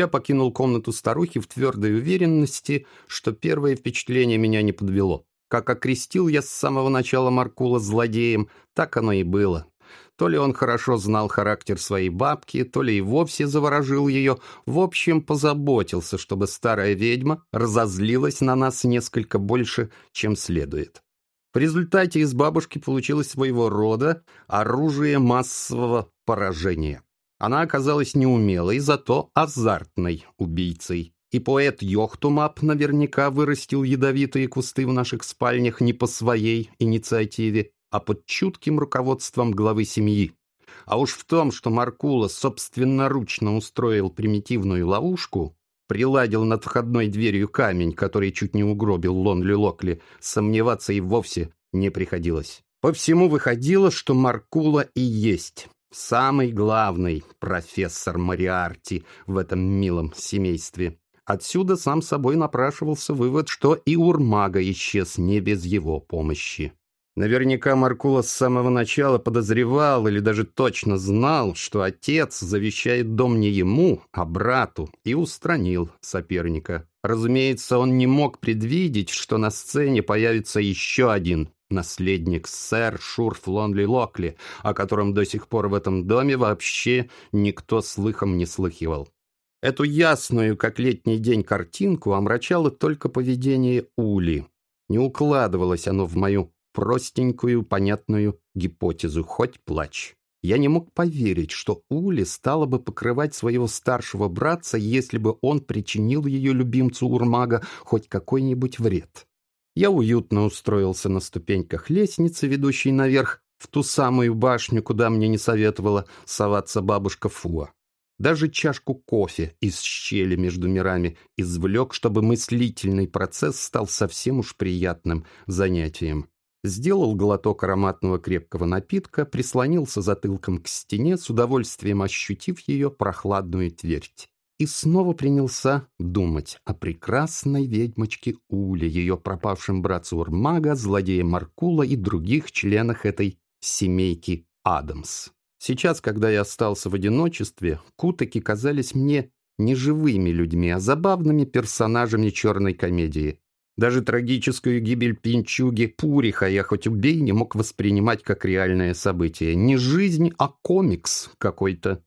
Я покинул комнату старухи в твердой уверенности, что первое впечатление меня не подвело. Как окрестил я с самого начала Маркула злодеем, так оно и было. То ли он хорошо знал характер своей бабки, то ли и вовсе заворожил ее. В общем, позаботился, чтобы старая ведьма разозлилась на нас несколько больше, чем следует. В результате из бабушки получилось своего рода оружие массового поражения. Она оказалась неумелой, зато азартной убийцей. И поэт Йохтумап наверняка вырастил ядовитые кусты в наших спальнях не по своей инициативе, а под чутким руководством главы семьи. А уж в том, что Маркула собственноручно устроил примитивную ловушку, приладил над входной дверью камень, который чуть не угробил Лонли Локли, сомневаться и вовсе не приходилось. По всему выходило, что Маркула и есть самый главный профессор Мариарти в этом милом семействе. Отсюда сам собой напрашивался вывод, что и Урмага исчез не без его помощи. Наверняка Маркула с самого начала подозревал или даже точно знал, что отец завещает дом не ему, а брату, и устранил соперника. Разумеется, он не мог предвидеть, что на сцене появится еще один наследник сэр Шурф Лонли Локли, о котором до сих пор в этом доме вообще никто слыхом не слыхивал. Эту ясную, как летний день, картинку омрачало только поведение Ули. Не укладывалось оно в мою простенькую, понятную гипотезу, хоть плачь. Я не мог поверить, что Ули стала бы покрывать своего старшего братца, если бы он причинил ее любимцу Урмага хоть какой-нибудь вред. Я уютно устроился на ступеньках лестницы, ведущей наверх, в ту самую башню, куда мне не советовала соваться бабушка Фуа. Даже чашку кофе из щели между мирами извлек, чтобы мыслительный процесс стал совсем уж приятным занятием. Сделал глоток ароматного крепкого напитка, прислонился затылком к стене, с удовольствием ощутив ее прохладную твердь. И снова принялся думать о прекрасной ведьмочке Уле, ее пропавшем братце Урмага, злодее Маркула и других членах этой семейки Адамс. Сейчас, когда я остался в одиночестве, кутаки казались мне не живыми людьми, а забавными персонажами черной комедии. Даже трагическую гибель пинчуги Пуриха я хоть убей не мог воспринимать как реальное событие. Не жизнь, а комикс какой-то.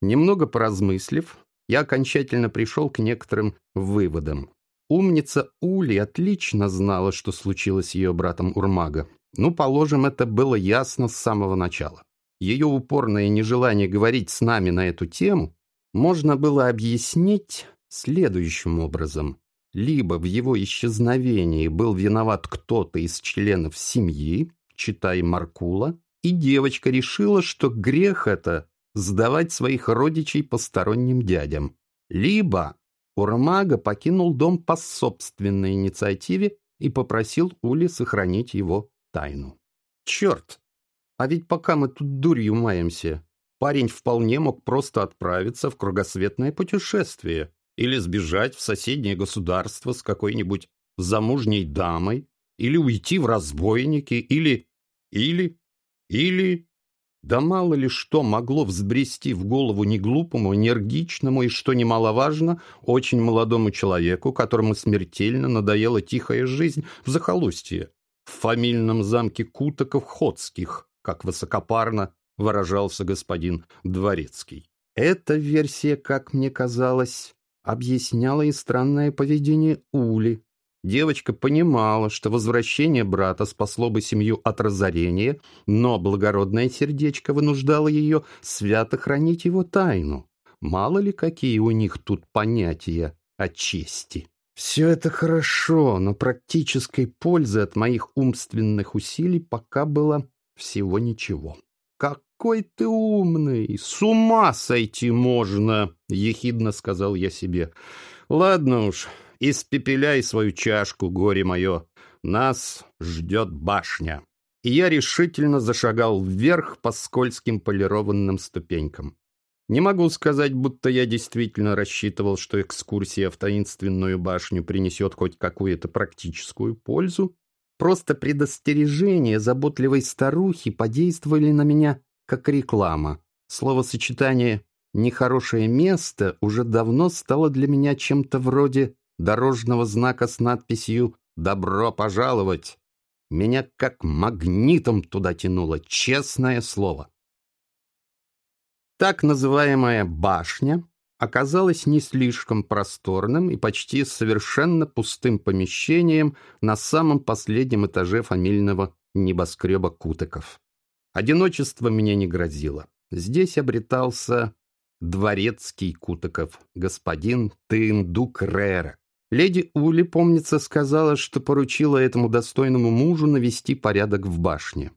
Немного поразмыслив, я окончательно пришел к некоторым выводам. Умница Ули отлично знала, что случилось с ее братом Урмага. Ну, положим, это было ясно с самого начала ее упорное нежелание говорить с нами на эту тему можно было объяснить следующим образом. Либо в его исчезновении был виноват кто-то из членов семьи, читай Маркула, и девочка решила, что грех это сдавать своих родичей посторонним дядям. Либо Урмага покинул дом по собственной инициативе и попросил Ули сохранить его тайну. Черт, а ведь пока мы тут дурью маемся, парень вполне мог просто отправиться в кругосветное путешествие или сбежать в соседнее государство с какой-нибудь замужней дамой, или уйти в разбойники, или... или... или... Да мало ли что могло взбрести в голову неглупому, энергичному и, что немаловажно, очень молодому человеку, которому смертельно надоела тихая жизнь в захолустье, в фамильном замке Кутаков-Ходских, как высокопарно выражался господин Дворецкий. Эта версия, как мне казалось, объясняла и странное поведение Ули. Девочка понимала, что возвращение брата спасло бы семью от разорения, но благородное сердечко вынуждало ее свято хранить его тайну. Мало ли какие у них тут понятия о чести. Все это хорошо, но практической пользы от моих умственных усилий пока было всего ничего. «Какой ты умный! С ума сойти можно!» — ехидно сказал я себе. «Ладно уж, испепеляй свою чашку, горе мое. Нас ждет башня». И я решительно зашагал вверх по скользким полированным ступенькам. Не могу сказать, будто я действительно рассчитывал, что экскурсия в таинственную башню принесет хоть какую-то практическую пользу, Просто предостережения заботливой старухи подействовали на меня как реклама. Словосочетание нехорошее место уже давно стало для меня чем-то вроде дорожного знака с надписью «Добро пожаловать». Меня как магнитом туда тянуло, честное слово. Так называемая «башня» оказалась не слишком просторным и почти совершенно пустым помещением на самом последнем этаже фамильного небоскреба Кутыков. Одиночество мне не грозило. Здесь обретался дворецкий Кутыков, господин Тындук Рера. Леди Ули, помнится, сказала, что поручила этому достойному мужу навести порядок в башне.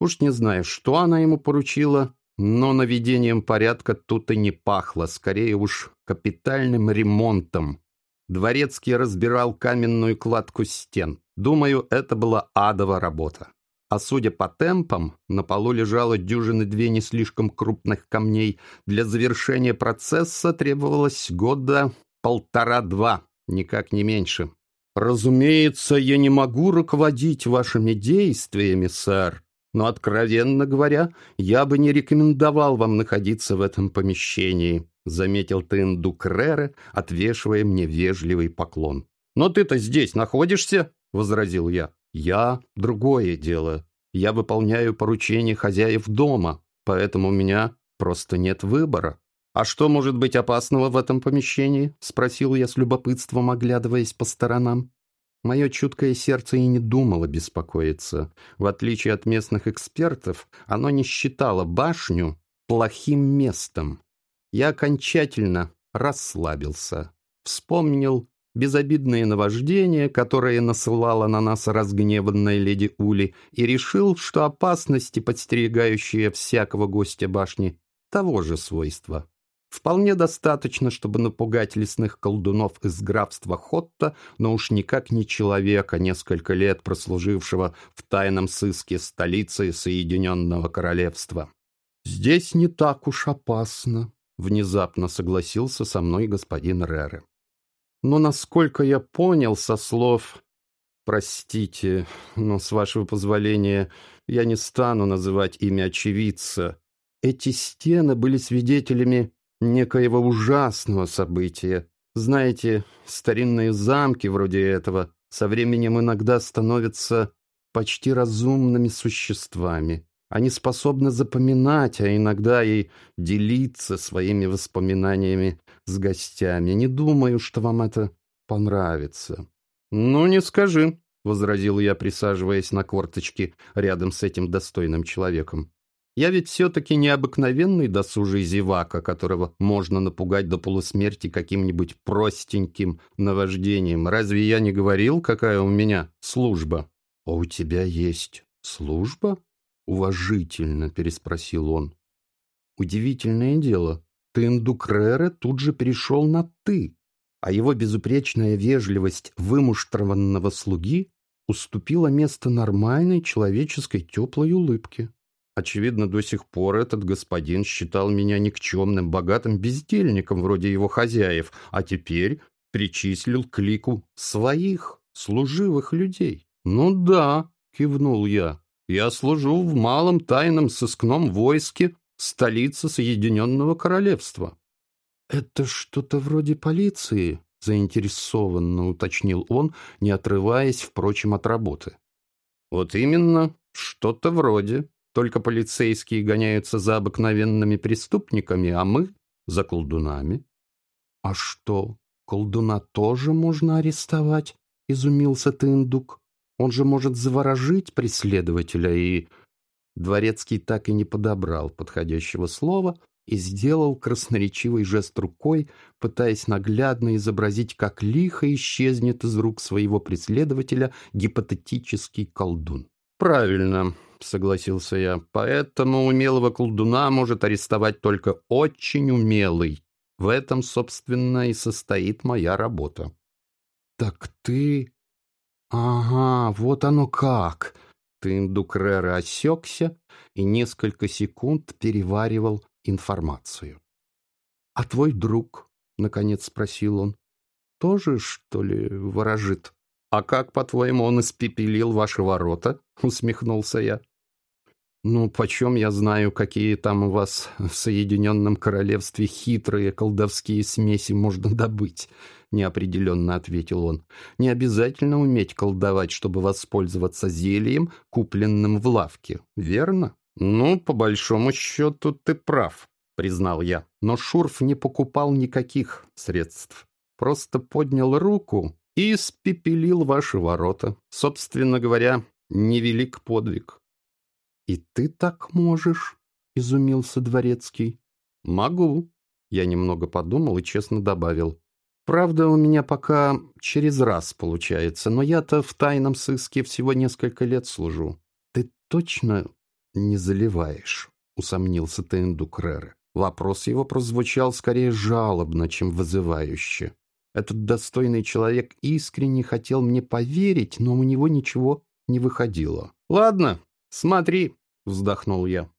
Уж не знаю, что она ему поручила, но наведением порядка тут и не пахло, скорее уж капитальным ремонтом. Дворецкий разбирал каменную кладку стен. Думаю, это была адова работа. А судя по темпам, на полу лежало дюжины две не слишком крупных камней. Для завершения процесса требовалось года полтора-два, никак не меньше. «Разумеется, я не могу руководить вашими действиями, сэр», но, откровенно говоря, я бы не рекомендовал вам находиться в этом помещении», заметил Тенду Крере, отвешивая мне вежливый поклон. «Но ты-то здесь находишься?» — возразил я. «Я — другое дело. Я выполняю поручения хозяев дома, поэтому у меня просто нет выбора». «А что может быть опасного в этом помещении?» — спросил я с любопытством, оглядываясь по сторонам. Мое чуткое сердце и не думало беспокоиться. В отличие от местных экспертов, оно не считало башню плохим местом. Я окончательно расслабился. Вспомнил безобидные наваждения, которые насылала на нас разгневанная леди Ули, и решил, что опасности, подстерегающие всякого гостя башни, того же свойства. Вполне достаточно, чтобы напугать лесных колдунов из графства Хотта, но уж никак не человека, несколько лет прослужившего в тайном сыске столицы Соединенного Королевства. «Здесь не так уж опасно», — внезапно согласился со мной господин Рере. «Но, насколько я понял со слов... Простите, но, с вашего позволения, я не стану называть имя очевидца. Эти стены были свидетелями некоего ужасного события. Знаете, старинные замки вроде этого со временем иногда становятся почти разумными существами. Они способны запоминать, а иногда и делиться своими воспоминаниями с гостями. Не думаю, что вам это понравится. «Ну, не скажи», — возразил я, присаживаясь на корточки рядом с этим достойным человеком. Я ведь все-таки необыкновенный досужий зевака, которого можно напугать до полусмерти каким-нибудь простеньким наваждением. Разве я не говорил, какая у меня служба? — А у тебя есть служба? — уважительно переспросил он. Удивительное дело, Тендукрере тут же перешел на «ты», а его безупречная вежливость вымуштрованного слуги уступила место нормальной человеческой теплой улыбке. Очевидно, до сих пор этот господин считал меня никчемным, богатым бездельником вроде его хозяев, а теперь причислил к лику своих служивых людей. «Ну да», — кивнул я, — «я служу в малом тайном сыскном войске столицы Соединенного Королевства». «Это что-то вроде полиции?» — заинтересованно уточнил он, не отрываясь, впрочем, от работы. «Вот именно, что-то вроде», только полицейские гоняются за обыкновенными преступниками, а мы — за колдунами. — А что, колдуна тоже можно арестовать? — изумился Тындук. — Он же может заворожить преследователя и... Дворецкий так и не подобрал подходящего слова и сделал красноречивый жест рукой, пытаясь наглядно изобразить, как лихо исчезнет из рук своего преследователя гипотетический колдун. «Правильно», — согласился я. «Поэтому умелого колдуна может арестовать только очень умелый. В этом, собственно, и состоит моя работа». «Так ты...» «Ага, вот оно как!» Тиндукрера осекся и несколько секунд переваривал информацию. «А твой друг?» — наконец спросил он. «Тоже, что ли, ворожит?» «А как, по-твоему, он испепелил ваши ворота?» — усмехнулся я. «Ну, почем я знаю, какие там у вас в Соединенном Королевстве хитрые колдовские смеси можно добыть?» — неопределенно ответил он. «Не обязательно уметь колдовать, чтобы воспользоваться зельем, купленным в лавке, верно?» «Ну, по большому счету, ты прав», — признал я. Но Шурф не покупал никаких средств. Просто поднял руку и испепелил ваши ворота. Собственно говоря, невелик подвиг. «И ты так можешь?» — изумился Дворецкий. «Могу», — я немного подумал и честно добавил. Правда, у меня пока через раз получается, но я-то в тайном сыске всего несколько лет служу. Ты точно не заливаешь? Усомнился Тендук Рере. Вопрос его прозвучал скорее жалобно, чем вызывающе. Этот достойный человек искренне хотел мне поверить, но у него ничего не выходило. «Ладно, смотри», — вздохнул я.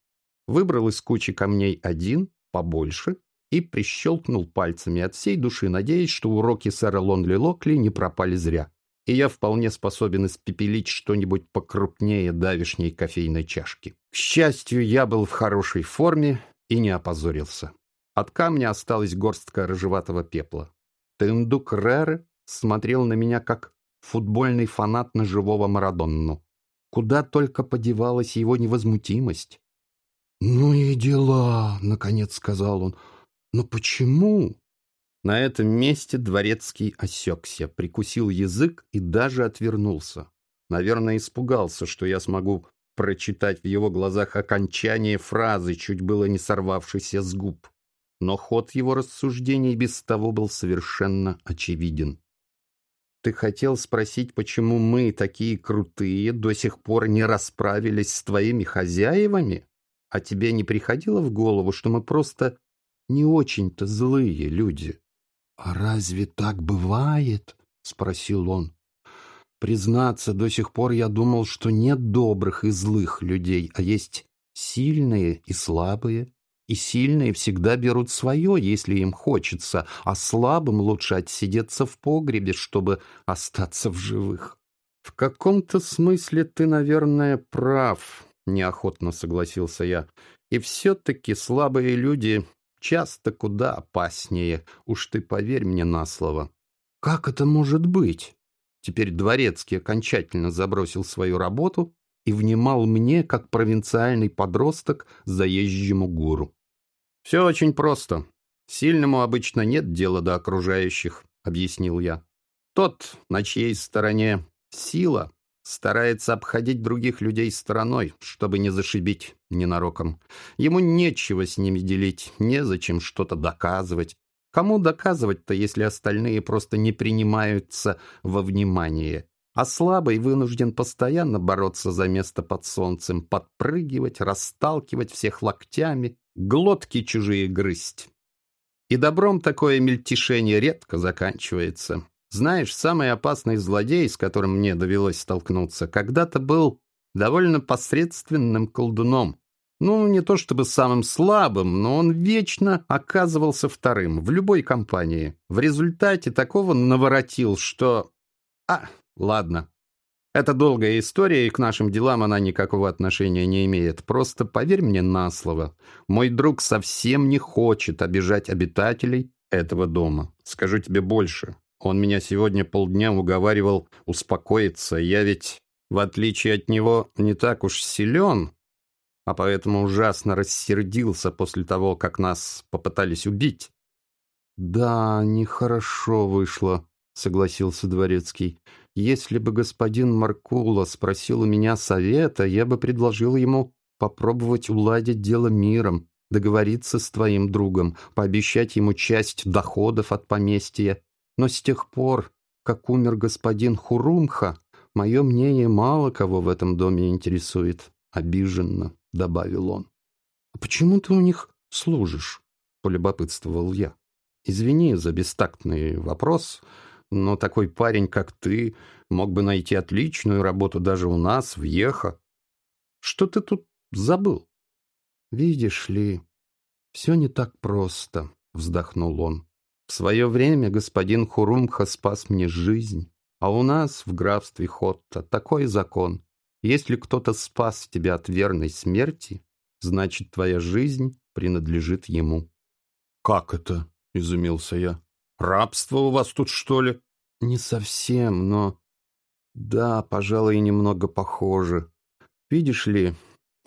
Выбрал из кучи камней один, побольше, и прищелкнул пальцами от всей души, надеясь, что уроки сэра Лонли Локли не пропали зря, и я вполне способен испепелить что-нибудь покрупнее давишней кофейной чашки. К счастью, я был в хорошей форме и не опозорился. От камня осталась горстка рыжеватого пепла. Тендук Рере смотрел на меня, как футбольный фанат на живого Марадонну. Куда только подевалась его невозмутимость. «Ну и дела», — наконец сказал он. Но почему? На этом месте дворецкий осекся, прикусил язык и даже отвернулся. Наверное, испугался, что я смогу прочитать в его глазах окончание фразы, чуть было не сорвавшейся с губ. Но ход его рассуждений без того был совершенно очевиден. Ты хотел спросить, почему мы, такие крутые, до сих пор не расправились с твоими хозяевами? А тебе не приходило в голову, что мы просто не очень-то злые люди. — А разве так бывает? — спросил он. Признаться, до сих пор я думал, что нет добрых и злых людей, а есть сильные и слабые. И сильные всегда берут свое, если им хочется, а слабым лучше отсидеться в погребе, чтобы остаться в живых. — В каком-то смысле ты, наверное, прав, — неохотно согласился я. И все-таки слабые люди Часто куда опаснее, уж ты поверь мне на слово. Как это может быть? Теперь Дворецкий окончательно забросил свою работу и внимал мне, как провинциальный подросток, заезжему гуру. «Все очень просто. Сильному обычно нет дела до окружающих», — объяснил я. «Тот, на чьей стороне сила, старается обходить других людей стороной, чтобы не зашибить ненароком. Ему нечего с ними делить, незачем что-то доказывать. Кому доказывать-то, если остальные просто не принимаются во внимание? А слабый вынужден постоянно бороться за место под солнцем, подпрыгивать, расталкивать всех локтями, глотки чужие грызть. И добром такое мельтешение редко заканчивается. Знаешь, самый опасный злодей, с которым мне довелось столкнуться, когда-то был довольно посредственным колдуном. Ну, не то чтобы самым слабым, но он вечно оказывался вторым в любой компании. В результате такого наворотил, что... А, ладно. Это долгая история, и к нашим делам она никакого отношения не имеет. Просто поверь мне на слово. Мой друг совсем не хочет обижать обитателей этого дома. Скажу тебе больше. Он меня сегодня полдня уговаривал успокоиться. Я ведь, в отличие от него, не так уж силен, а поэтому ужасно рассердился после того, как нас попытались убить. «Да, нехорошо вышло», — согласился Дворецкий. «Если бы господин Маркула спросил у меня совета, я бы предложил ему попробовать уладить дело миром, договориться с твоим другом, пообещать ему часть доходов от поместья но с тех пор, как умер господин Хурумха, мое мнение мало кого в этом доме интересует. Обиженно, — добавил он. — А почему ты у них служишь? — полюбопытствовал я. Извини за бестактный вопрос, но такой парень, как ты, мог бы найти отличную работу даже у нас, в Ехо. Что ты тут забыл? Видишь ли, все не так просто, — вздохнул он. В свое время господин Хурумха спас мне жизнь, а у нас в графстве Хотта такой закон. Если кто-то спас тебя от верной смерти, значит, твоя жизнь принадлежит ему. «Как это?» — изумился я. «Рабство у вас тут, что ли?» «Не совсем, но...» «Да, пожалуй, немного похоже. Видишь ли,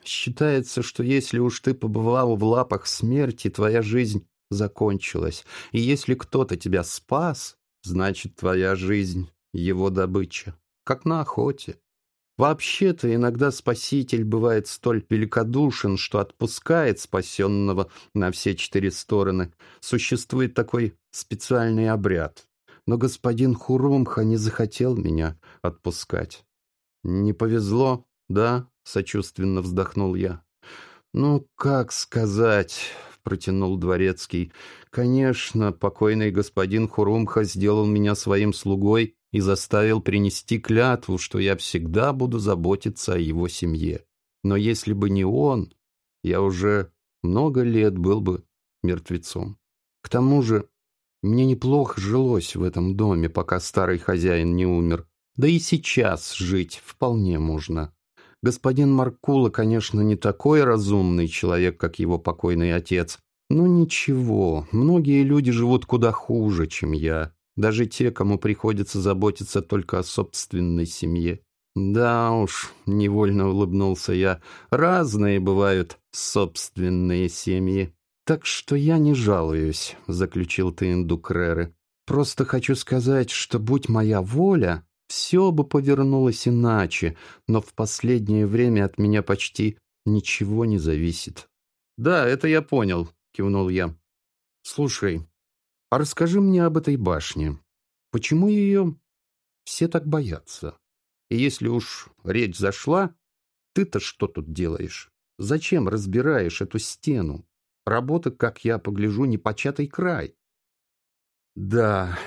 считается, что если уж ты побывал в лапах смерти, твоя жизнь закончилась. И если кто-то тебя спас, значит, твоя жизнь — его добыча. Как на охоте. Вообще-то иногда спаситель бывает столь великодушен, что отпускает спасенного на все четыре стороны. Существует такой специальный обряд. Но господин Хурумха не захотел меня отпускать. «Не повезло, да?» — сочувственно вздохнул я. «Ну, как сказать?» — протянул Дворецкий. «Конечно, покойный господин Хурумха сделал меня своим слугой и заставил принести клятву, что я всегда буду заботиться о его семье. Но если бы не он, я уже много лет был бы мертвецом. К тому же мне неплохо жилось в этом доме, пока старый хозяин не умер. Да и сейчас жить вполне можно. Господин Маркула, конечно, не такой разумный человек, как его покойный отец. Но ничего, многие люди живут куда хуже, чем я. Даже те, кому приходится заботиться только о собственной семье. Да уж, невольно улыбнулся я, разные бывают собственные семьи. Так что я не жалуюсь, заключил Тинду Креры. Просто хочу сказать, что будь моя воля, все бы повернулось иначе, но в последнее время от меня почти ничего не зависит. Да, это я понял, кивнул я. Слушай, а расскажи мне об этой башне. Почему ее все так боятся? И если уж речь зашла, ты-то что тут делаешь? Зачем разбираешь эту стену? Работа, как я погляжу, непочатый край. Да,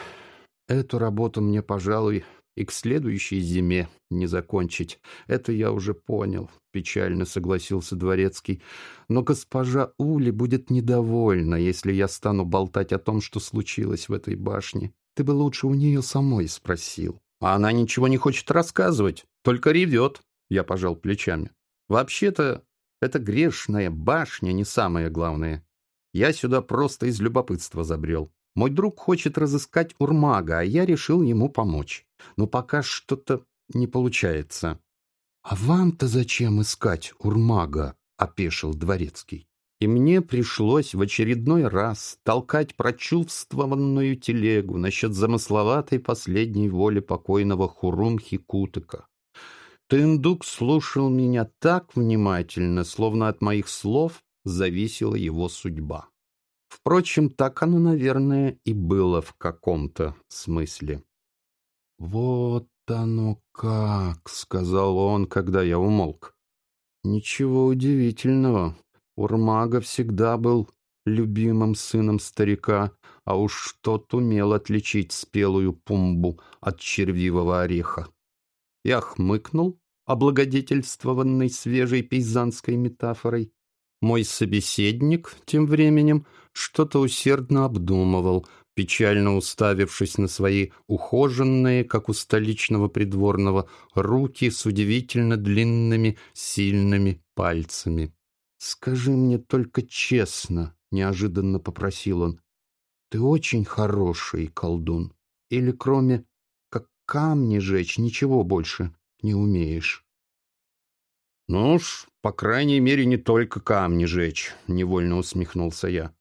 эту работу мне, пожалуй, и к следующей зиме не закончить. Это я уже понял, — печально согласился Дворецкий. Но госпожа Ули будет недовольна, если я стану болтать о том, что случилось в этой башне. Ты бы лучше у нее самой спросил. А она ничего не хочет рассказывать, только ревет, — я пожал плечами. Вообще-то, эта грешная башня не самое главное. Я сюда просто из любопытства забрел. Мой друг хочет разыскать Урмага, а я решил ему помочь. Но пока что-то не получается. — А вам-то зачем искать Урмага? — опешил Дворецкий. И мне пришлось в очередной раз толкать прочувствованную телегу насчет замысловатой последней воли покойного Хурумхи Кутыка. Тындук слушал меня так внимательно, словно от моих слов зависела его судьба. Впрочем, так оно, наверное, и было в каком-то смысле. «Вот оно как!» — сказал он, когда я умолк. «Ничего удивительного. Урмага всегда был любимым сыном старика, а уж тот умел отличить спелую пумбу от червивого ореха». Я хмыкнул, облагодетельствованный свежей пейзанской метафорой. Мой собеседник, тем временем, что-то усердно обдумывал, печально уставившись на свои ухоженные, как у столичного придворного, руки с удивительно длинными, сильными пальцами. «Скажи мне только честно», — неожиданно попросил он, — «ты очень хороший колдун, или кроме как камни жечь ничего больше не умеешь?» «Ну уж, по крайней мере, не только камни жечь», — невольно усмехнулся я.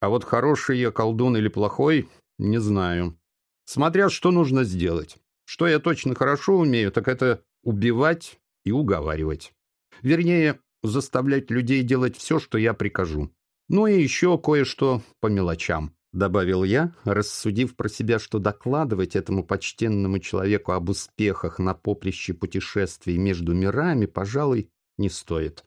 «А вот хороший я колдун или плохой, не знаю. Смотря что нужно сделать. Что я точно хорошо умею, так это убивать и уговаривать. Вернее, заставлять людей делать все, что я прикажу. Ну и еще кое-что по мелочам», — добавил я, рассудив про себя, что докладывать этому почтенному человеку об успехах на поприще путешествий между мирами, пожалуй, не стоит.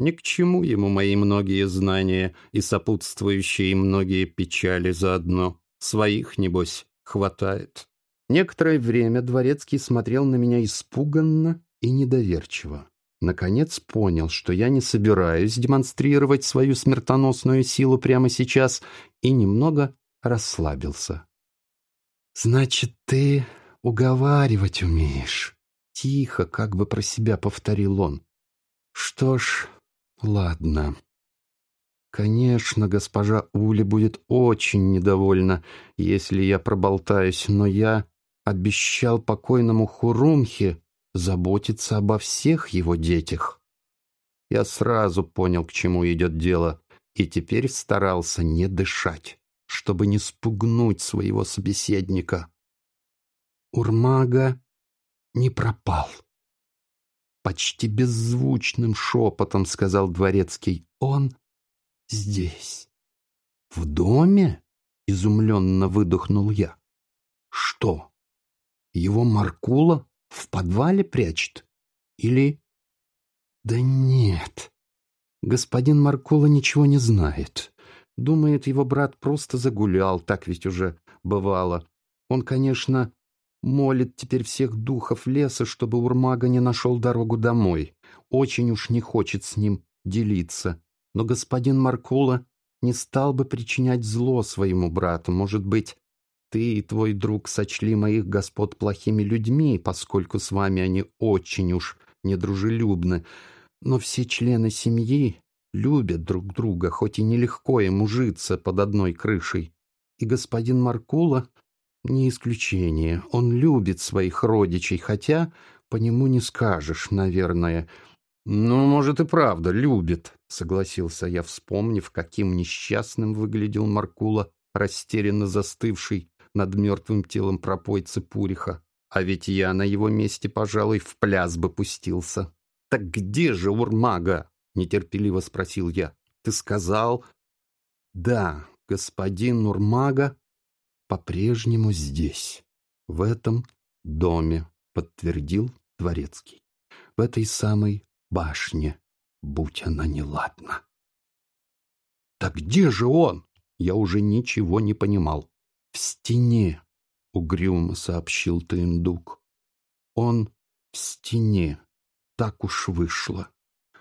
Ни к чему ему мои многие знания и сопутствующие многие печали заодно. Своих, небось, хватает. Некоторое время Дворецкий смотрел на меня испуганно и недоверчиво. Наконец понял, что я не собираюсь демонстрировать свою смертоносную силу прямо сейчас, и немного расслабился. «Значит, ты уговаривать умеешь?» — Тихо, как бы про себя повторил он. Что ж, ладно. Конечно, госпожа Ули будет очень недовольна, если я проболтаюсь, но я обещал покойному Хурумхе заботиться обо всех его детях. Я сразу понял, к чему идет дело, и теперь старался не дышать, чтобы не спугнуть своего собеседника. Урмага не пропал. Почти беззвучным шепотом сказал дворецкий. Он здесь. В доме? Изумленно выдохнул я. Что? Его Маркула в подвале прячет? Или... Да нет. Господин Маркула ничего не знает. Думает, его брат просто загулял, так ведь уже бывало. Он, конечно, молит теперь всех духов леса, чтобы Урмага не нашел дорогу домой. Очень уж не хочет с ним делиться. Но господин Маркула не стал бы причинять зло своему брату. Может быть, ты и твой друг сочли моих господ плохими людьми, поскольку с вами они очень уж недружелюбны. Но все члены семьи любят друг друга, хоть и нелегко им ужиться под одной крышей. И господин Маркула не исключение. Он любит своих родичей, хотя по нему не скажешь, наверное. «Ну, может, и правда, любит», — согласился я, вспомнив, каким несчастным выглядел Маркула, растерянно застывший над мертвым телом пропойцы Пуриха. А ведь я на его месте, пожалуй, в пляс бы пустился. «Так где же Урмага?» — нетерпеливо спросил я. «Ты сказал...» «Да, господин Урмага по-прежнему здесь, в этом доме, подтвердил Дворецкий. В этой самой башне, будь она неладна. «Так где же он?» Я уже ничего не понимал. «В стене», — угрюмо сообщил Таиндук. «Он в стене. Так уж вышло.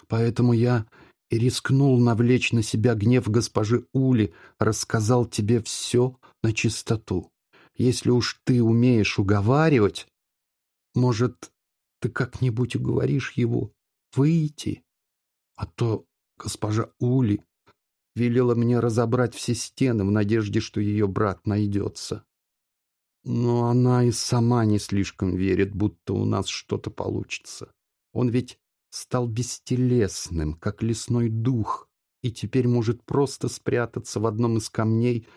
Поэтому я и рискнул навлечь на себя гнев госпожи Ули, рассказал тебе все на чистоту. Если уж ты умеешь уговаривать, может, ты как-нибудь уговоришь его выйти? А то госпожа Ули велела мне разобрать все стены в надежде, что ее брат найдется. Но она и сама не слишком верит, будто у нас что-то получится. Он ведь стал бестелесным, как лесной дух, и теперь может просто спрятаться в одном из камней,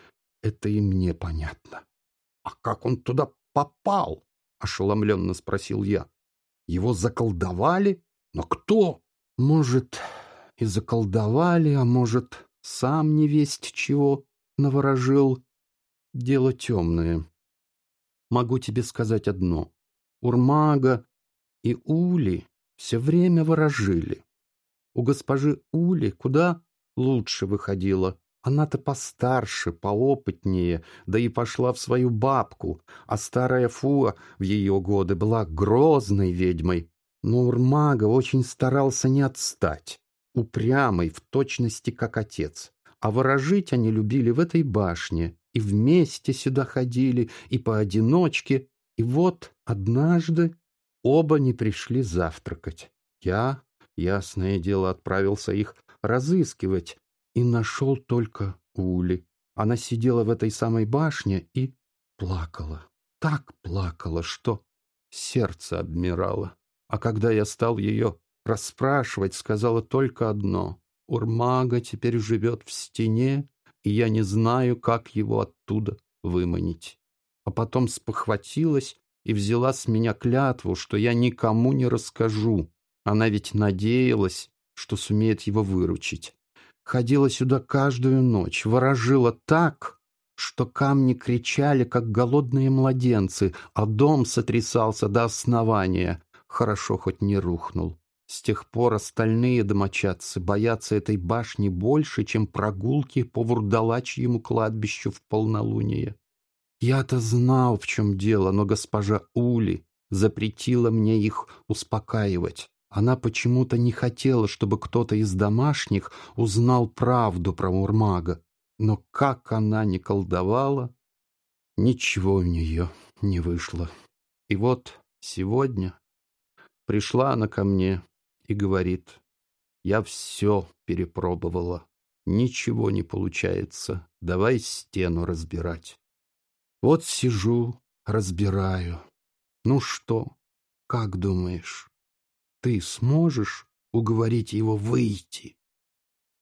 это и мне понятно. — А как он туда попал? — ошеломленно спросил я. — Его заколдовали? Но кто? Может, и заколдовали, а может, сам не весть чего наворожил. Дело темное. Могу тебе сказать одно. Урмага и Ули все время ворожили. У госпожи Ули куда лучше выходило. Она-то постарше, поопытнее, да и пошла в свою бабку, а старая Фуа в ее годы была грозной ведьмой. Но Урмага очень старался не отстать, упрямый, в точности как отец. А ворожить они любили в этой башне, и вместе сюда ходили, и поодиночке. И вот однажды Оба не пришли завтракать. Я, ясное дело, отправился их разыскивать и нашел только Ули. Она сидела в этой самой башне и плакала. Так плакала, что сердце обмирало. А когда я стал ее расспрашивать, сказала только одно. Урмага теперь живет в стене, и я не знаю, как его оттуда выманить. А потом спохватилась и взяла с меня клятву, что я никому не расскажу. Она ведь надеялась, что сумеет его выручить. Ходила сюда каждую ночь, ворожила так, что камни кричали, как голодные младенцы, а дом сотрясался до основания. Хорошо хоть не рухнул. С тех пор остальные домочадцы боятся этой башни больше, чем прогулки по вурдалачьему кладбищу в полнолуние. Я-то знал, в чем дело, но госпожа Ули запретила мне их успокаивать. Она почему-то не хотела, чтобы кто-то из домашних узнал правду про Урмага. Но как она не колдовала, ничего у нее не вышло. И вот сегодня Пришла она ко мне и говорит, я все перепробовала. Ничего не получается. Давай стену разбирать. Вот сижу, разбираю. Ну что, как думаешь, ты сможешь уговорить его выйти?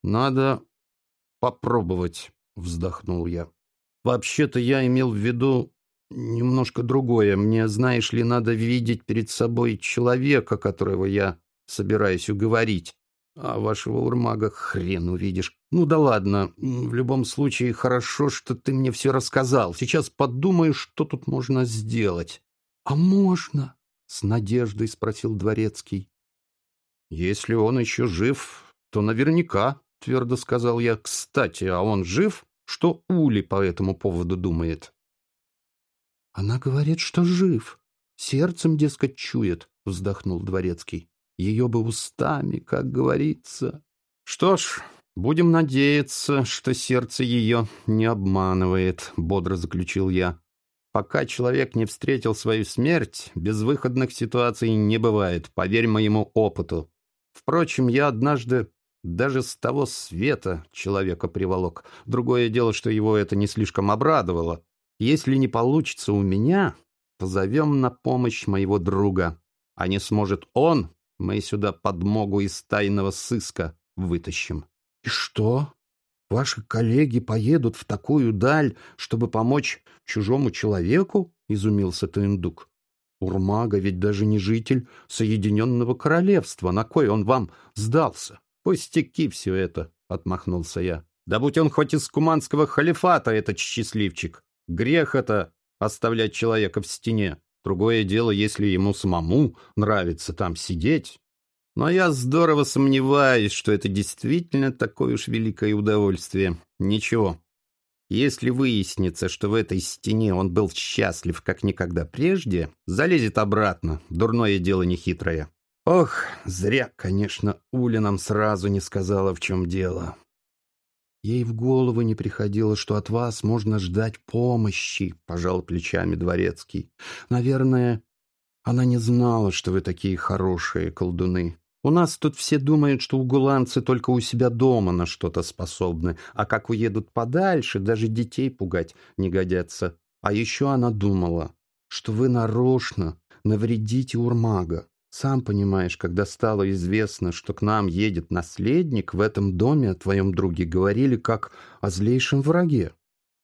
Надо попробовать, вздохнул я. Вообще-то я имел в виду немножко другое. Мне, знаешь ли, надо видеть перед собой человека, которого я собираюсь уговорить. А вашего урмага хрен увидишь. Ну да ладно, в любом случае хорошо, что ты мне все рассказал. Сейчас подумаю, что тут можно сделать. А можно? С надеждой спросил Дворецкий. Если он еще жив, то наверняка, твердо сказал я. Кстати, а он жив? Что Ули по этому поводу думает? Она говорит, что жив. Сердцем, дескать, чует, вздохнул Дворецкий. Ее бы устами, как говорится. Что ж, будем надеяться, что сердце ее не обманывает, бодро заключил я. Пока человек не встретил свою смерть, безвыходных ситуаций не бывает, поверь моему опыту. Впрочем, я однажды даже с того света человека приволок. Другое дело, что его это не слишком обрадовало. Если не получится у меня, позовем на помощь моего друга. А не сможет он, мы сюда подмогу из тайного сыска вытащим. — И что? Ваши коллеги поедут в такую даль, чтобы помочь чужому человеку? — изумился Туиндук. — Урмага ведь даже не житель Соединенного Королевства. На кой он вам сдался? — Пустяки все это, — отмахнулся я. — Да будь он хоть из куманского халифата, этот счастливчик. Грех это оставлять человека в стене. Другое дело, если ему самому нравится там сидеть. Но я здорово сомневаюсь, что это действительно такое уж великое удовольствие. Ничего. Если выяснится, что в этой стене он был счастлив как никогда прежде, залезет обратно. Дурное дело нехитрое. Ох, зря, конечно, Уля нам сразу не сказала, в чем дело. Ей в голову не приходило, что от вас можно ждать помощи, — пожал плечами дворецкий. Наверное, она не знала, что вы такие хорошие колдуны. У нас тут все думают, что угуланцы только у себя дома на что-то способны, а как уедут подальше, даже детей пугать не годятся. А еще она думала, что вы нарочно навредите Урмага. Сам понимаешь, когда стало известно, что к нам едет наследник, в этом доме о твоем друге говорили как о злейшем враге.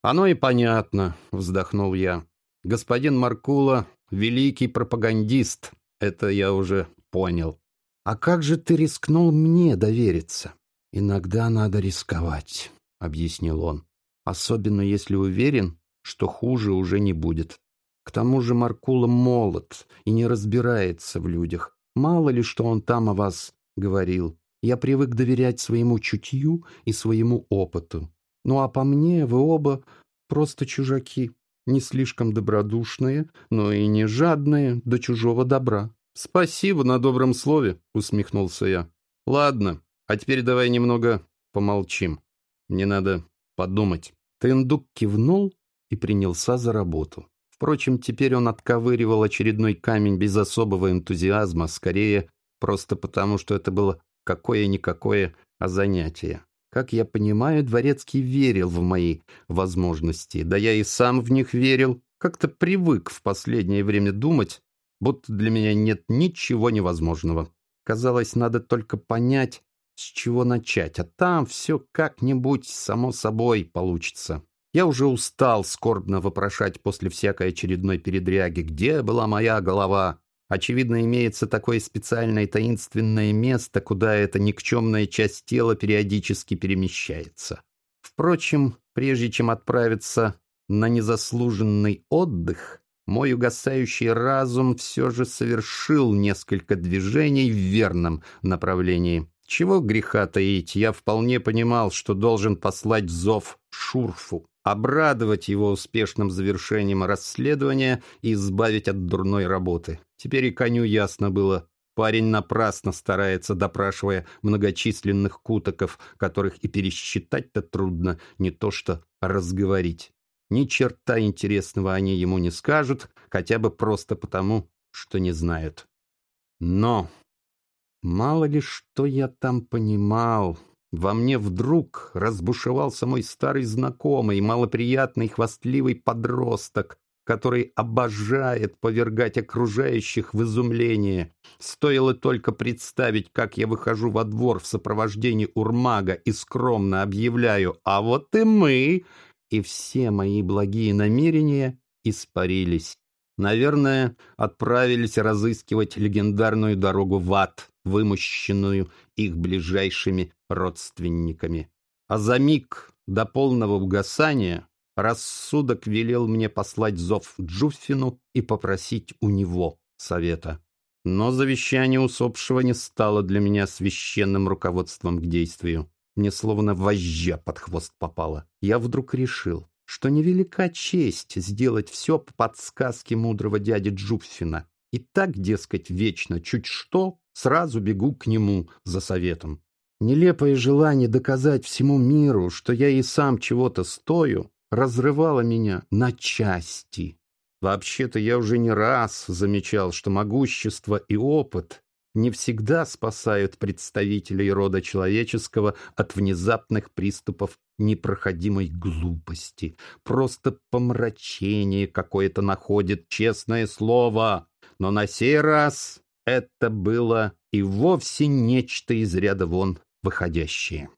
Оно и понятно, вздохнул я. Господин Маркула — великий пропагандист, это я уже понял. А как же ты рискнул мне довериться? Иногда надо рисковать, объяснил он. Особенно если уверен, что хуже уже не будет. К тому же Маркула молод и не разбирается в людях. Мало ли, что он там о вас говорил. Я привык доверять своему чутью и своему опыту. Ну а по мне вы оба просто чужаки, не слишком добродушные, но и не жадные до чужого добра. «Спасибо на добром слове», — усмехнулся я. «Ладно, а теперь давай немного помолчим. Мне надо подумать». Тендук кивнул и принялся за работу. Впрочем, теперь он отковыривал очередной камень без особого энтузиазма, скорее просто потому, что это было какое-никакое, а занятие. Как я понимаю, Дворецкий верил в мои возможности, да я и сам в них верил, как-то привык в последнее время думать, будто для меня нет ничего невозможного. Казалось, надо только понять, с чего начать, а там все как-нибудь само собой получится. Я уже устал скорбно вопрошать после всякой очередной передряги, где была моя голова. Очевидно, имеется такое специальное таинственное место, куда эта никчемная часть тела периодически перемещается. Впрочем, прежде чем отправиться на незаслуженный отдых, мой угасающий разум все же совершил несколько движений в верном направлении. Чего греха таить, я вполне понимал, что должен послать зов Шурфу обрадовать его успешным завершением расследования и избавить от дурной работы. Теперь и коню ясно было. Парень напрасно старается, допрашивая многочисленных кутоков, которых и пересчитать-то трудно, не то что разговорить. Ни черта интересного они ему не скажут, хотя бы просто потому, что не знают. Но мало ли что я там понимал. Во мне вдруг разбушевался мой старый знакомый, малоприятный хвастливый подросток, который обожает повергать окружающих в изумление. Стоило только представить, как я выхожу во двор в сопровождении урмага и скромно объявляю «А вот и мы!» И все мои благие намерения испарились. Наверное, отправились разыскивать легендарную дорогу в ад, вымощенную их ближайшими родственниками. А за миг до полного угасания рассудок велел мне послать зов Джуффину и попросить у него совета. Но завещание усопшего не стало для меня священным руководством к действию. Мне словно вожжа под хвост попало. Я вдруг решил, что невелика честь сделать все по подсказке мудрого дяди Джуффина. И так, дескать, вечно, чуть что, сразу бегу к нему за советом. Нелепое желание доказать всему миру, что я и сам чего-то стою, разрывало меня на части. Вообще-то я уже не раз замечал, что могущество и опыт не всегда спасают представителей рода человеческого от внезапных приступов непроходимой глупости. Просто помрачение какое-то находит, честное слово. Но на сей раз это было и вовсе нечто из ряда вон выходящее.